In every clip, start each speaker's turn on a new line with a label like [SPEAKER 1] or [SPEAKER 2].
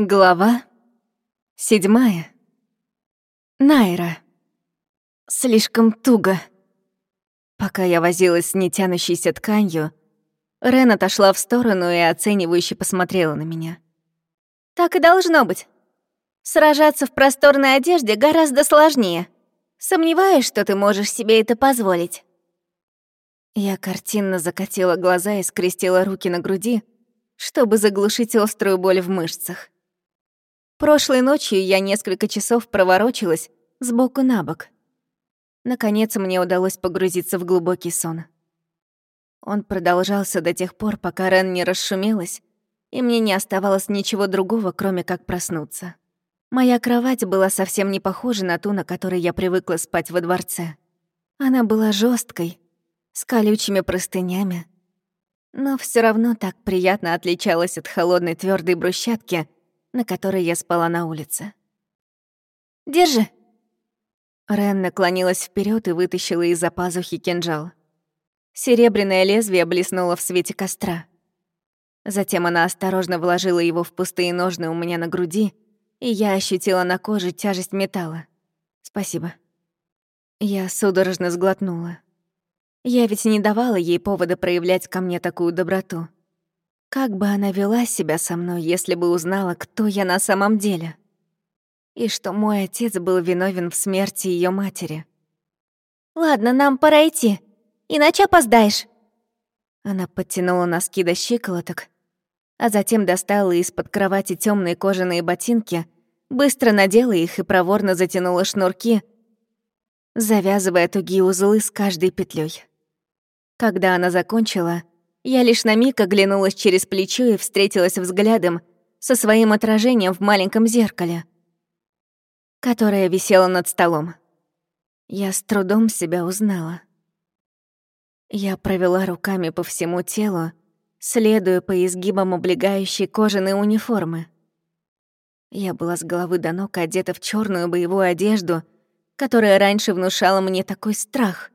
[SPEAKER 1] Глава седьмая. Найра. Слишком туго. Пока я возилась с нетянущейся тканью, Рен отошла в сторону и оценивающе посмотрела на меня.
[SPEAKER 2] «Так и должно быть. Сражаться в просторной одежде гораздо сложнее. Сомневаюсь, что ты можешь себе это позволить».
[SPEAKER 1] Я картинно закатила глаза и скрестила руки на груди, чтобы заглушить острую боль в мышцах. Прошлой ночью я несколько часов проворочилась сбоку на бок. Наконец мне удалось погрузиться в глубокий сон. Он продолжался до тех пор, пока Рен не расшумелась, и мне не оставалось ничего другого, кроме как проснуться. Моя кровать была совсем не похожа на ту, на которой я привыкла спать во дворце. Она была жесткой, с колючими простынями, но все равно так приятно отличалась от холодной твердой брусчатки, на которой я спала на улице.
[SPEAKER 2] «Держи!»
[SPEAKER 1] Рен наклонилась вперед и вытащила из-за пазухи кинжал. Серебряное лезвие блеснуло в свете костра. Затем она осторожно вложила его в пустые ножны у меня на груди, и я ощутила на коже тяжесть металла. «Спасибо». Я судорожно сглотнула. Я ведь не давала ей повода проявлять ко мне такую доброту. Как бы она вела себя со мной, если бы узнала, кто я на самом деле? И что мой отец был виновен в смерти ее матери.
[SPEAKER 2] «Ладно, нам пора идти, иначе опоздаешь».
[SPEAKER 1] Она подтянула носки до щиколоток, а затем достала из-под кровати темные кожаные ботинки, быстро надела их и проворно затянула шнурки, завязывая тугие узлы с каждой петлей. Когда она закончила, я лишь на миг оглянулась через плечо и встретилась взглядом со своим отражением в маленьком зеркале, которое висело над столом. Я с трудом себя узнала. Я провела руками по всему телу, следуя по изгибам облегающей кожаной униформы. Я была с головы до ног одета в черную боевую одежду, которая раньше внушала мне такой страх.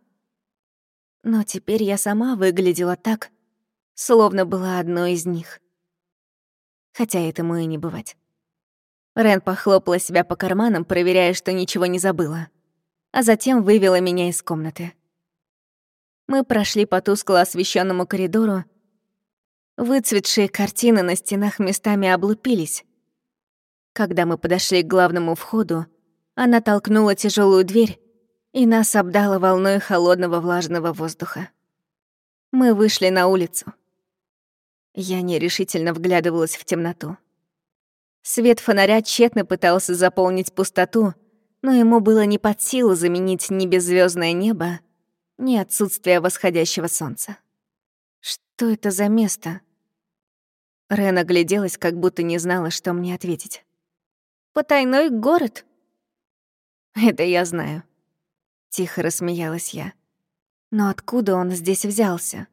[SPEAKER 1] Но теперь я сама выглядела так, словно была одной из них. Хотя этому и не бывать. Рен похлопала себя по карманам, проверяя, что ничего не забыла, а затем вывела меня из комнаты. Мы прошли по тускло освещенному коридору. Выцветшие картины на стенах местами облупились. Когда мы подошли к главному входу, она толкнула тяжелую дверь, и нас обдало волной холодного влажного воздуха. Мы вышли на улицу. Я нерешительно вглядывалась в темноту. Свет фонаря тщетно пытался заполнить пустоту, но ему было не под силу заменить ни беззвездное небо, ни отсутствие восходящего солнца. Что это за место? Рен огляделась, как будто не знала, что мне ответить.
[SPEAKER 2] «Потайной город?»
[SPEAKER 1] «Это я знаю», — тихо рассмеялась я. «Но откуда он здесь взялся?»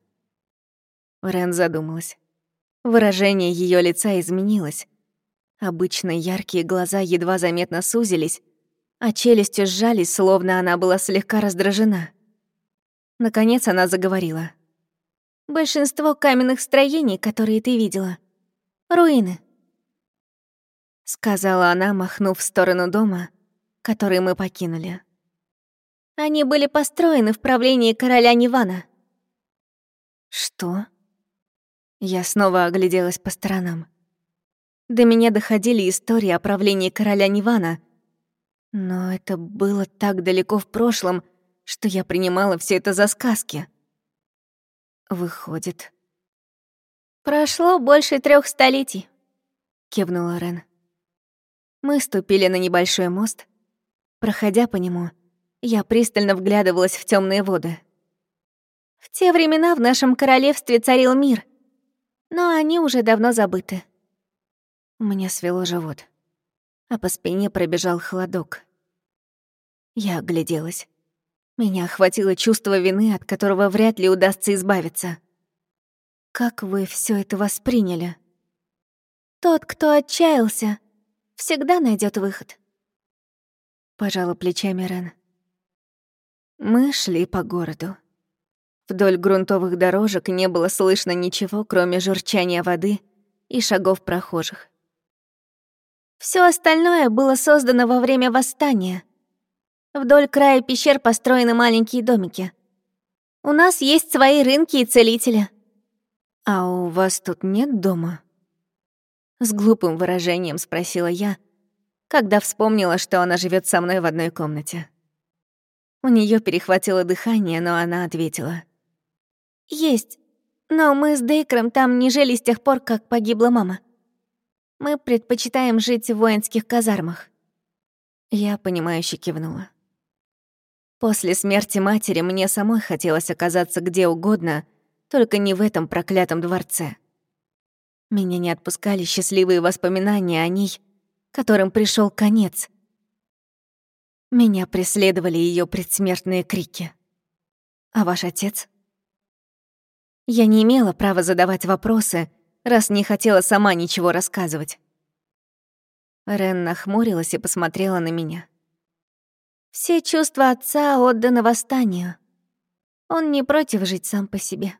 [SPEAKER 1] Рен задумалась. Выражение ее лица изменилось. Обычно яркие глаза едва заметно сузились, а челюсти сжались, словно она была слегка раздражена. Наконец она заговорила.
[SPEAKER 2] «Большинство каменных строений, которые ты видела, — руины», —
[SPEAKER 1] сказала она, махнув в сторону дома, который мы покинули.
[SPEAKER 2] «Они были построены в правлении короля Нивана».
[SPEAKER 1] «Что?» Я снова огляделась по сторонам. До меня доходили истории о правлении короля Нивана, но это было так далеко в прошлом, что я принимала все это за сказки. Выходит.
[SPEAKER 2] «Прошло больше трех столетий», —
[SPEAKER 1] кивнула Рен. Мы ступили на небольшой мост. Проходя по нему, я пристально вглядывалась в темные воды.
[SPEAKER 2] В те времена в нашем королевстве царил мир, но они уже давно забыты.
[SPEAKER 1] Меня свело живот, а по спине пробежал холодок. Я огляделась. Меня охватило чувство вины, от которого вряд ли удастся избавиться. Как вы все это восприняли?
[SPEAKER 2] Тот, кто отчаялся, всегда найдет выход.
[SPEAKER 1] Пожала плечами Рен. Мы шли по городу. Вдоль грунтовых дорожек не было слышно ничего, кроме журчания воды и шагов прохожих.
[SPEAKER 2] Все остальное было создано во время восстания. Вдоль края пещер построены маленькие домики. У нас есть свои рынки и целители.
[SPEAKER 1] А у вас тут нет дома? С глупым выражением спросила я, когда вспомнила, что она живет со мной в одной комнате. У нее перехватило дыхание, но она ответила.
[SPEAKER 2] «Есть, но мы с Дейкром там не жили с тех пор, как погибла мама. Мы предпочитаем жить в воинских казармах».
[SPEAKER 1] Я, понимающе кивнула. После смерти матери мне самой хотелось оказаться где угодно, только не в этом проклятом дворце. Меня не отпускали счастливые воспоминания о ней, которым пришел конец. Меня преследовали ее предсмертные крики. А ваш отец? Я не имела права задавать вопросы, раз не хотела сама ничего рассказывать. Рен нахмурилась и посмотрела на меня.
[SPEAKER 2] «Все чувства отца отданы восстанию. Он не против жить сам по себе».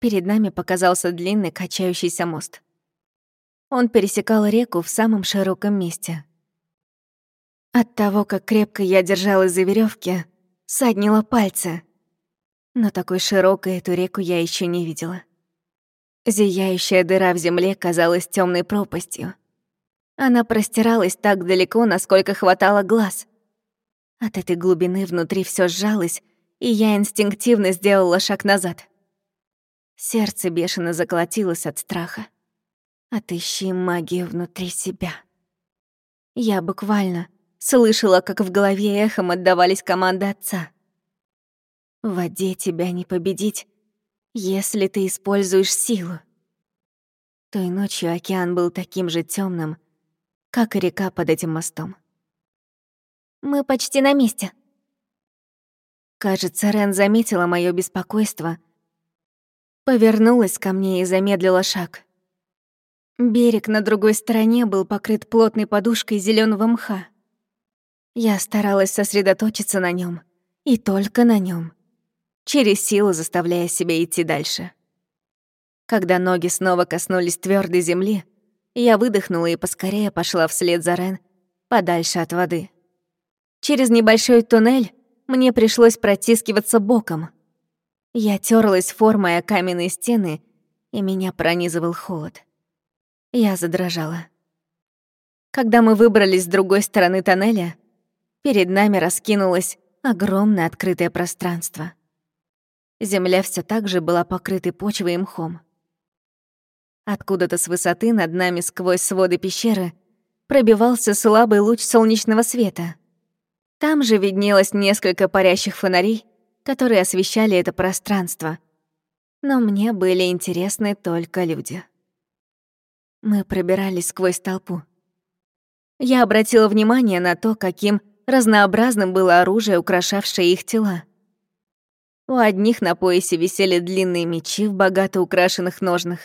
[SPEAKER 1] Перед нами показался длинный качающийся мост. Он пересекал реку в самом широком месте. От того, как крепко я держалась за веревки, саднила пальцы. Но такой широкой эту реку я еще не видела. Зияющая дыра в земле казалась темной пропастью. Она простиралась так далеко, насколько хватало глаз. От этой глубины внутри все сжалось, и я инстинктивно сделала шаг назад. Сердце бешено заколотилось от страха. Отыщи магию внутри себя. Я буквально слышала, как в голове эхом отдавались команды отца. В воде тебя не победить, если ты используешь силу. Той ночью океан был таким же темным, как и река под этим мостом.
[SPEAKER 2] «Мы почти на месте».
[SPEAKER 1] Кажется, Рен заметила мое беспокойство, повернулась ко мне и замедлила шаг. Берег на другой стороне был покрыт плотной подушкой зеленого мха. Я старалась сосредоточиться на нем и только на нем через силу заставляя себя идти дальше. Когда ноги снова коснулись твердой земли, я выдохнула и поскорее пошла вслед за Рен, подальше от воды. Через небольшой туннель мне пришлось протискиваться боком. Я терлась формой о каменные стены, и меня пронизывал холод. Я задрожала. Когда мы выбрались с другой стороны тоннеля, перед нами раскинулось огромное открытое пространство. Земля все так же была покрытой почвой и мхом. Откуда-то с высоты над нами сквозь своды пещеры пробивался слабый луч солнечного света. Там же виднелось несколько парящих фонарей, которые освещали это пространство. Но мне были интересны только люди. Мы пробирались сквозь толпу. Я обратила внимание на то, каким разнообразным было оружие, украшавшее их тела. У одних на поясе висели длинные мечи в богато украшенных ножнах.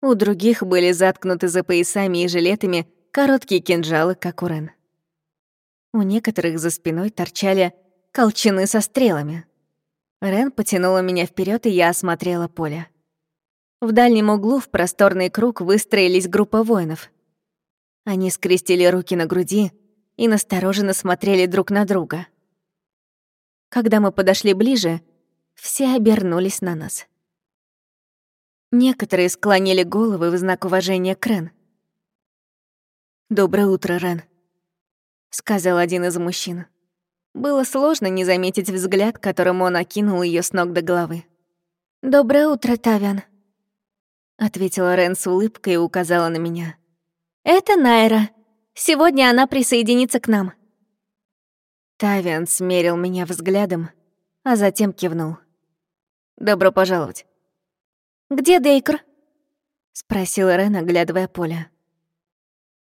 [SPEAKER 1] У других были заткнуты за поясами и жилетами короткие кинжалы, как у Рен. У некоторых за спиной торчали колчаны со стрелами. Рен потянула меня вперед, и я осмотрела поле. В дальнем углу в просторный круг выстроились группа воинов. Они скрестили руки на груди и настороженно смотрели друг на друга. Когда мы подошли ближе, все обернулись на нас. Некоторые склонили головы в знак уважения к Рен. «Доброе утро, Рен», — сказал один из мужчин. Было сложно не заметить взгляд, которым он окинул ее с ног до головы.
[SPEAKER 2] «Доброе утро, Тавиан», —
[SPEAKER 1] ответила Рен с улыбкой и указала на меня.
[SPEAKER 2] «Это Найра. Сегодня она присоединится к нам».
[SPEAKER 1] Тавиан смерил меня взглядом, а затем кивнул. Добро пожаловать».
[SPEAKER 2] «Где Дейкр?»
[SPEAKER 1] — спросила Рен, оглядывая поле.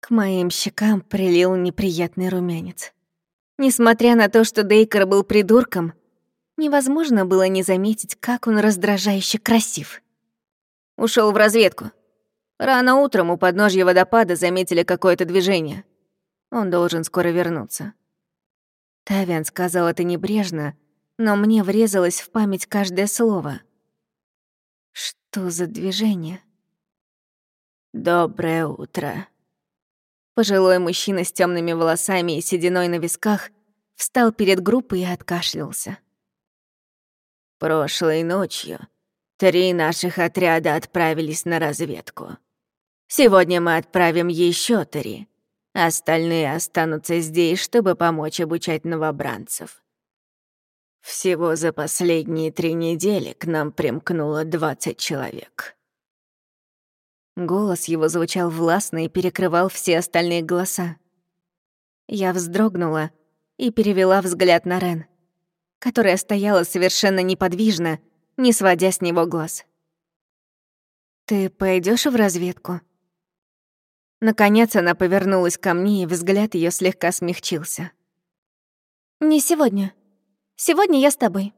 [SPEAKER 1] К моим щекам прилил неприятный румянец. Несмотря на то, что Дейкер был придурком, невозможно было не заметить, как он раздражающе красив. Ушел в разведку. Рано утром у подножья водопада заметили какое-то движение. Он должен скоро вернуться. Тавиан сказал это небрежно, но мне врезалось в память каждое слово. Что за движение? «Доброе утро», Пожилой мужчина с темными волосами и сединой на висках встал перед группой и откашлялся.
[SPEAKER 3] Прошлой ночью три наших отряда отправились на разведку. Сегодня мы отправим еще три. Остальные останутся здесь, чтобы помочь обучать новобранцев. Всего за последние три недели к нам примкнуло 20 человек.
[SPEAKER 1] Голос его звучал властно и перекрывал все остальные голоса. Я вздрогнула и перевела взгляд на Рен которая стояла совершенно неподвижно, не сводя с него глаз. «Ты пойдешь в разведку?» Наконец она повернулась ко мне, и взгляд ее слегка смягчился.
[SPEAKER 2] «Не сегодня. Сегодня я с тобой».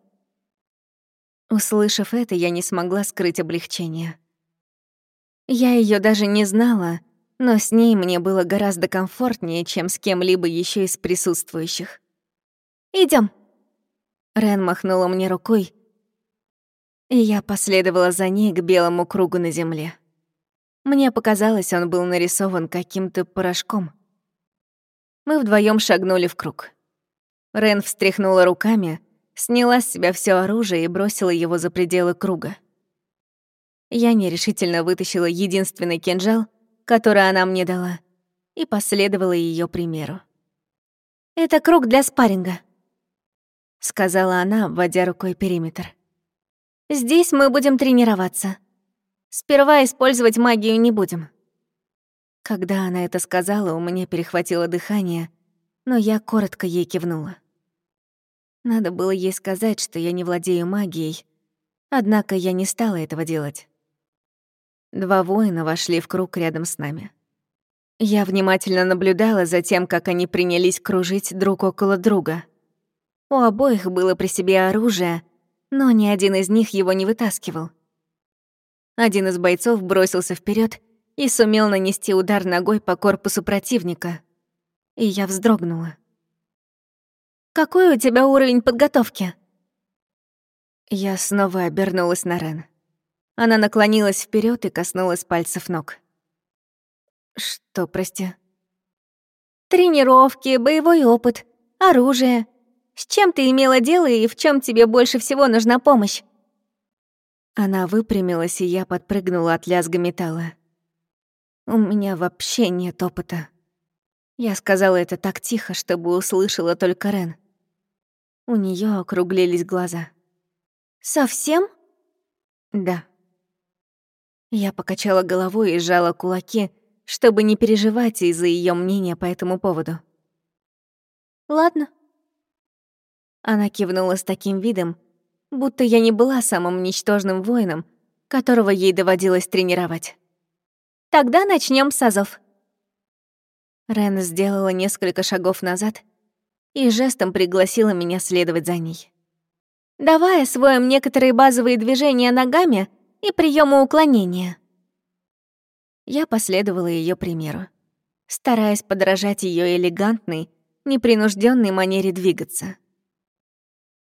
[SPEAKER 1] Услышав это, я не смогла скрыть облегчение. Я ее даже не знала, но с ней мне было гораздо комфортнее, чем с кем-либо еще из присутствующих.
[SPEAKER 2] Идем.
[SPEAKER 1] Рен махнула мне рукой, и я последовала за ней к белому кругу на земле. Мне показалось, он был нарисован каким-то порошком. Мы вдвоем шагнули в круг. Рен встряхнула руками, сняла с себя все оружие и бросила его за пределы круга. Я нерешительно вытащила единственный кинжал, который она мне дала, и последовала ее примеру.
[SPEAKER 2] «Это круг для спарринга», —
[SPEAKER 1] сказала она, вводя рукой периметр.
[SPEAKER 2] «Здесь мы будем тренироваться. Сперва использовать магию не будем».
[SPEAKER 1] Когда она это сказала, у меня перехватило дыхание, но я коротко ей кивнула. Надо было ей сказать, что я не владею магией, однако я не стала этого делать. Два воина вошли в круг рядом с нами. Я внимательно наблюдала за тем, как они принялись кружить друг около друга — у обоих было при себе оружие, но ни один из них его не вытаскивал. Один из бойцов бросился вперед и сумел нанести удар ногой по корпусу противника. И я вздрогнула.
[SPEAKER 2] «Какой у тебя уровень подготовки?»
[SPEAKER 1] Я снова обернулась на Рен. Она наклонилась вперед и коснулась пальцев ног. «Что, прости?»
[SPEAKER 2] «Тренировки, боевой опыт, оружие, с чем ты имела дело и в чем тебе больше всего нужна помощь?»
[SPEAKER 1] Она выпрямилась, и я подпрыгнула от лязга металла. «У меня вообще нет опыта». Я сказала это так тихо, чтобы услышала только Рен. У нее округлились глаза.
[SPEAKER 2] «Совсем?»
[SPEAKER 1] «Да». Я покачала головой и сжала кулаки, чтобы не переживать из-за ее мнения по этому поводу.
[SPEAKER 2] «Ладно»,
[SPEAKER 1] она кивнула с таким видом, будто я не была самым ничтожным воином, которого ей доводилось тренировать.
[SPEAKER 2] «Тогда начнем с азов».
[SPEAKER 1] Рен сделала несколько шагов назад и жестом пригласила меня следовать за ней.
[SPEAKER 2] «Давай освоим некоторые базовые движения ногами и приемы уклонения».
[SPEAKER 1] Я последовала ее примеру, стараясь подражать ее элегантной, непринужденной манере двигаться.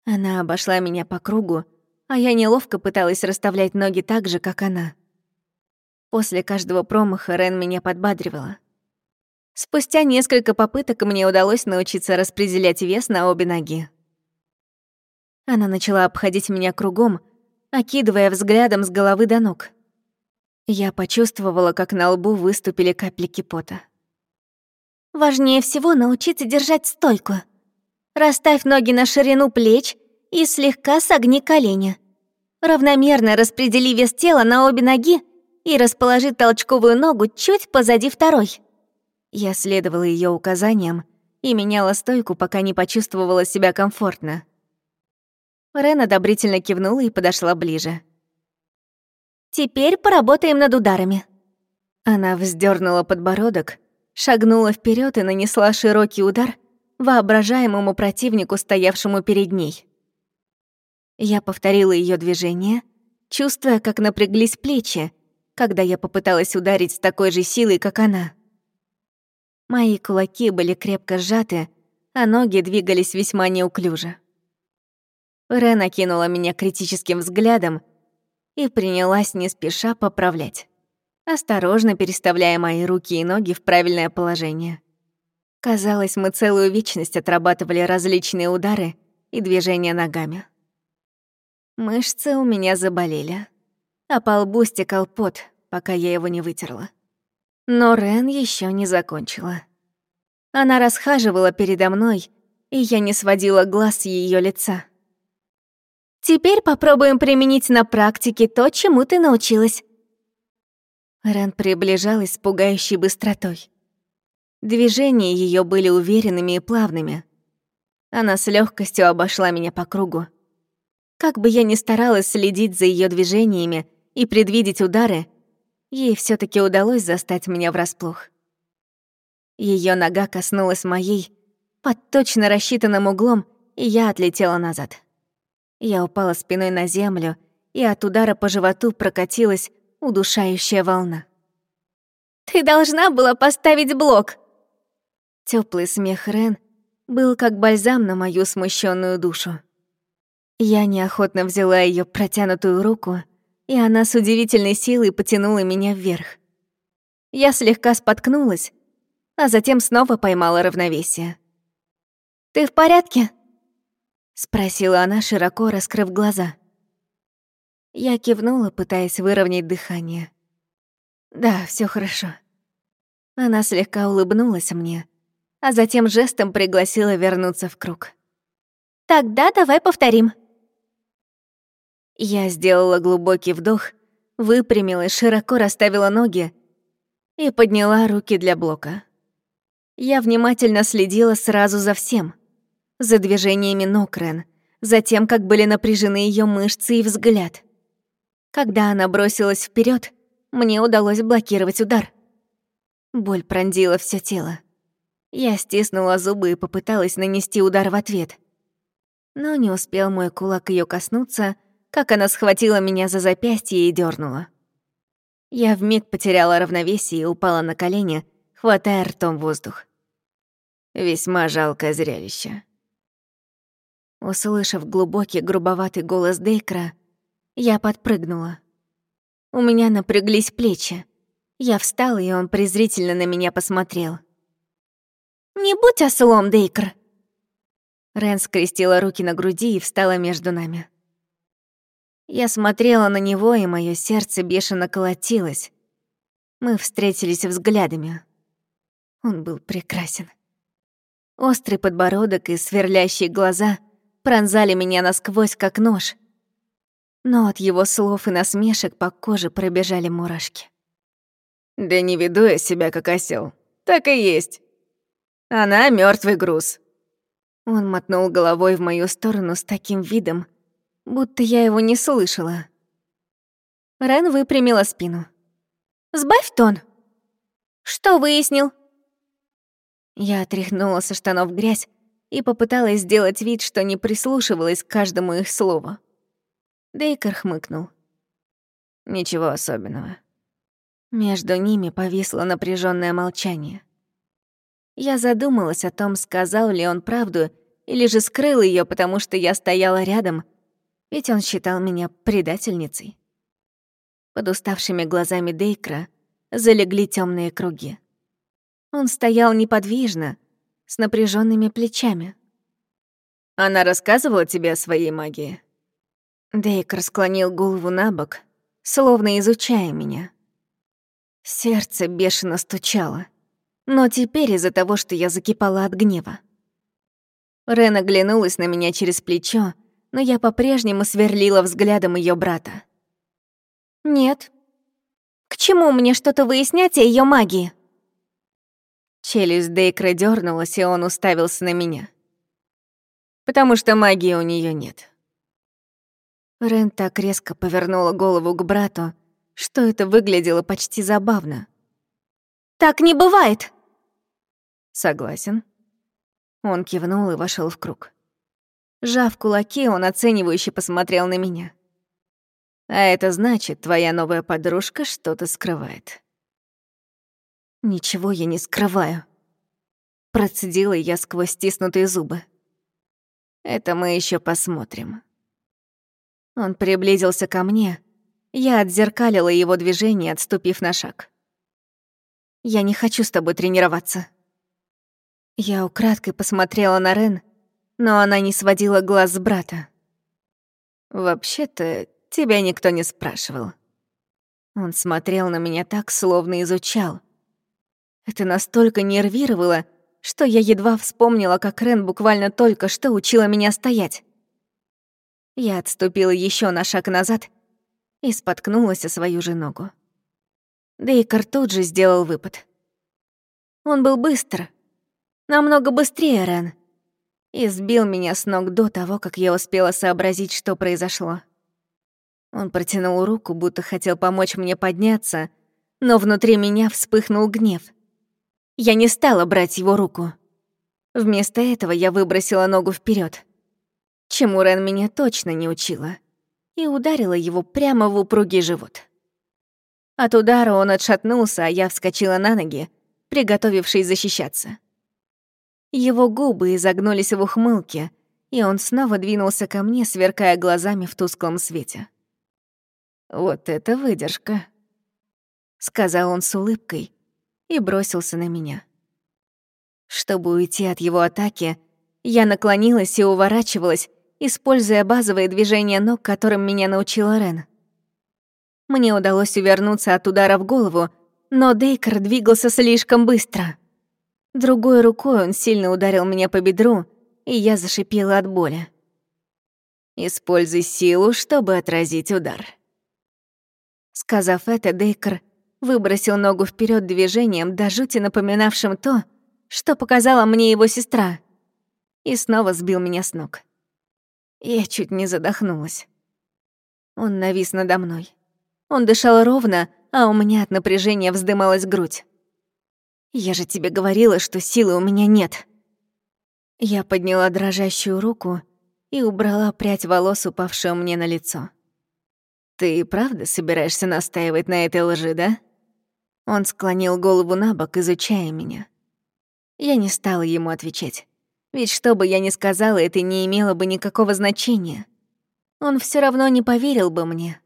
[SPEAKER 1] Она обошла меня по кругу, а я неловко пыталась расставлять ноги так же, как она. После каждого промаха Рен меня подбадривала. Спустя несколько попыток мне удалось научиться распределять вес на обе ноги. Она начала обходить меня кругом, окидывая взглядом с головы до ног. Я почувствовала, как на лбу выступили капельки пота.
[SPEAKER 2] «Важнее всего научиться держать стойку», Расставь ноги на ширину плеч и слегка согни колени. Равномерно распредели вес тела на обе ноги и расположи толчковую ногу чуть позади второй.
[SPEAKER 1] Я следовала ее указаниям и меняла стойку, пока не почувствовала себя комфортно. Рен одобрительно кивнула и подошла ближе.
[SPEAKER 2] «Теперь поработаем над ударами».
[SPEAKER 1] Она вздернула подбородок, шагнула вперед и нанесла широкий удар — воображаемому противнику, стоявшему перед ней. Я повторила ее движение, чувствуя, как напряглись плечи, когда я попыталась ударить с такой же силой, как она. Мои кулаки были крепко сжаты, а ноги двигались весьма неуклюже. Рен окинула меня критическим взглядом и принялась не спеша поправлять. осторожно переставляя мои руки и ноги в правильное положение. Казалось, мы целую вечность отрабатывали различные удары и движения ногами. Мышцы у меня заболели, а по лбу стекал пот, пока я его не вытерла. Но Рен еще не закончила. Она расхаживала передо мной, и я не сводила глаз с ее лица.
[SPEAKER 2] «Теперь попробуем применить на практике то, чему ты научилась».
[SPEAKER 1] Рен приближалась с пугающей быстротой. Движения ее были уверенными и плавными. Она с легкостью обошла меня по кругу. Как бы я ни старалась следить за ее движениями и предвидеть удары, ей все таки удалось застать меня врасплох. Ее нога коснулась моей под точно рассчитанным углом, и я отлетела назад. Я упала спиной на землю, и от удара по животу прокатилась удушающая волна.
[SPEAKER 2] «Ты должна была поставить блок!»
[SPEAKER 1] Теплый смех Рен был как бальзам на мою смущенную душу. Я неохотно взяла ее протянутую руку, и она с удивительной силой потянула меня вверх. Я слегка споткнулась, а затем снова поймала равновесие.
[SPEAKER 2] «Ты в порядке?»
[SPEAKER 1] — спросила она, широко раскрыв глаза. Я кивнула, пытаясь выровнять дыхание. «Да, все хорошо». Она слегка улыбнулась мне, а затем жестом пригласила вернуться в круг.
[SPEAKER 2] «Тогда давай повторим».
[SPEAKER 1] Я сделала глубокий вдох, выпрямилась, широко расставила ноги и подняла руки для блока. Я внимательно следила сразу за всем. За движениями ног Рен, за тем, как были напряжены ее мышцы и взгляд. Когда она бросилась вперед, мне удалось блокировать удар. Боль пронзила все тело. Я стиснула зубы и попыталась нанести удар в ответ. Но не успел мой кулак ее коснуться, как она схватила меня за запястье и дернула. Я вмиг потеряла равновесие и упала на колени, хватая ртом воздух. Весьма жалкое зрелище. Услышав глубокий грубоватый голос Дейкра, я подпрыгнула. У меня напряглись плечи. Я встала, и он презрительно на меня посмотрел.
[SPEAKER 2] «Не будь ослом, Дейкр!»
[SPEAKER 1] Рен скрестила руки на груди и встала между нами. Я смотрела на него, и мое сердце бешено колотилось. Мы встретились взглядами. Он был прекрасен. Острый подбородок и сверлящие глаза пронзали меня насквозь, как нож. Но от его слов и насмешек по коже пробежали мурашки. «Да не веду я себя как осел. Так и есть. Она мертвый груз». Он мотнул головой в мою сторону с таким видом, будто я его не слышала. Рен выпрямила спину.
[SPEAKER 2] «Сбавь тон. Что выяснил?»
[SPEAKER 1] Я отряхнула со штанов грязь и попыталась сделать вид, что не прислушивалась к каждому их слову. Дейкер хмыкнул. Ничего особенного. Между ними повисло напряженное молчание. Я задумалась о том, сказал ли он правду, или же скрыл ее, потому что я стояла рядом, ведь он считал меня предательницей. Под уставшими глазами Дейкра залегли темные круги. Он стоял неподвижно, с напряженными плечами. «Она рассказывала тебе о своей магии?» Дейкер склонил голову на бок, словно изучая меня. Сердце бешено стучало, но теперь из-за того, что я закипала от гнева. Рен оглянулась на меня через плечо, но я по-прежнему сверлила взглядом ее брата.
[SPEAKER 2] «Нет. К чему мне что-то выяснять о ее магии?»
[SPEAKER 1] Челюсть Дейкра дернулась, и он уставился на меня. «Потому что магии у нее нет». Рен так резко повернула голову к брату, что это выглядело почти забавно.
[SPEAKER 2] «Так не бывает!»
[SPEAKER 1] «Согласен». Он кивнул и вошел в круг. Жав кулаки, он оценивающе посмотрел на меня. «А это значит, твоя новая подружка что-то скрывает». «Ничего я не скрываю», — процедила я сквозь стиснутые зубы. «Это мы еще посмотрим». Он приблизился ко мне, Я отзеркалила его движение, отступив на шаг. «Я не хочу с тобой тренироваться». Я украдкой посмотрела на Рен, но она не сводила глаз с брата. «Вообще-то, тебя никто не спрашивал». Он смотрел на меня так, словно изучал. Это настолько нервировало, что я едва вспомнила, как Рен буквально только что учила меня стоять. Я отступила еще на шаг назад и споткнулась о свою же ногу. Дейкар тут же сделал выпад. Он был быстр, намного быстрее Рен, и сбил меня с ног до того, как я успела сообразить, что произошло. Он протянул руку, будто хотел помочь мне подняться, но внутри меня вспыхнул гнев. Я не стала брать его руку. Вместо этого я выбросила ногу вперед чему Рен меня точно не учила, и ударила его прямо в упругий живот. От удара он отшатнулся, а я вскочила на ноги, приготовившись защищаться. Его губы изогнулись в ухмылке, и он снова двинулся ко мне, сверкая глазами в тусклом свете. «Вот это выдержка», — сказал он с улыбкой и бросился на меня. Чтобы уйти от его атаки, я наклонилась и уворачивалась, используя базовые движения ног, которым меня научила Рен. Мне удалось увернуться от удара в голову, но Дейкер двигался слишком быстро. Другой рукой он сильно ударил меня по бедру, и я зашипела от боли. «Используй силу, чтобы отразить удар». Сказав это, Дейкер выбросил ногу вперед движением, до жути напоминавшим то, что показала мне его сестра, и снова сбил меня с ног. Я чуть не задохнулась. Он навис надо мной. Он дышал ровно, а у меня от напряжения вздымалась грудь. «Я же тебе говорила, что силы у меня нет». Я подняла дрожащую руку и убрала прядь волос, упавшую мне на лицо. «Ты правда собираешься настаивать на этой лжи, да?» Он склонил голову на бок, изучая меня. Я не стала ему отвечать. Ведь что бы я ни сказала, это не имело бы никакого значения. Он все равно не поверил бы мне.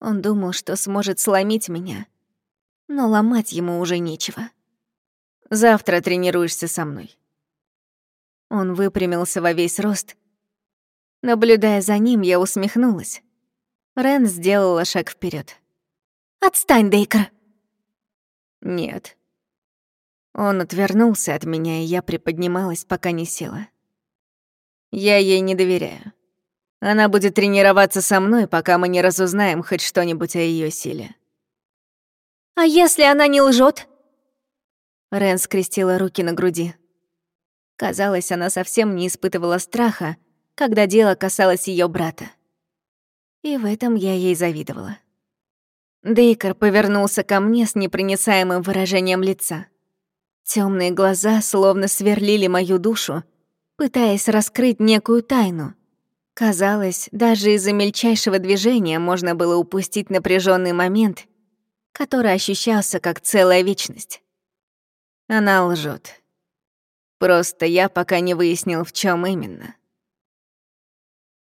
[SPEAKER 1] Он думал, что сможет сломить меня, но ломать ему уже нечего. Завтра тренируешься со мной. Он выпрямился во весь рост. Наблюдая за ним, я усмехнулась. Рен сделала шаг вперед. «Отстань, Дейкер!» «Нет», он отвернулся от меня, и я приподнималась, пока не села. Я ей не доверяю. Она будет тренироваться со мной, пока мы не разузнаем хоть что-нибудь о ее силе.
[SPEAKER 2] «А если она не лжет?
[SPEAKER 1] Рен скрестила руки на груди. Казалось, она совсем не испытывала страха, когда дело касалось ее брата. И в этом я ей завидовала. Дейкер повернулся ко мне с непроницаемым выражением лица. Темные глаза словно сверлили мою душу, пытаясь раскрыть некую тайну. Казалось, даже из-за мельчайшего движения можно было упустить напряженный момент, который ощущался как целая вечность. Она лжет. Просто я пока не выяснил, в чем именно.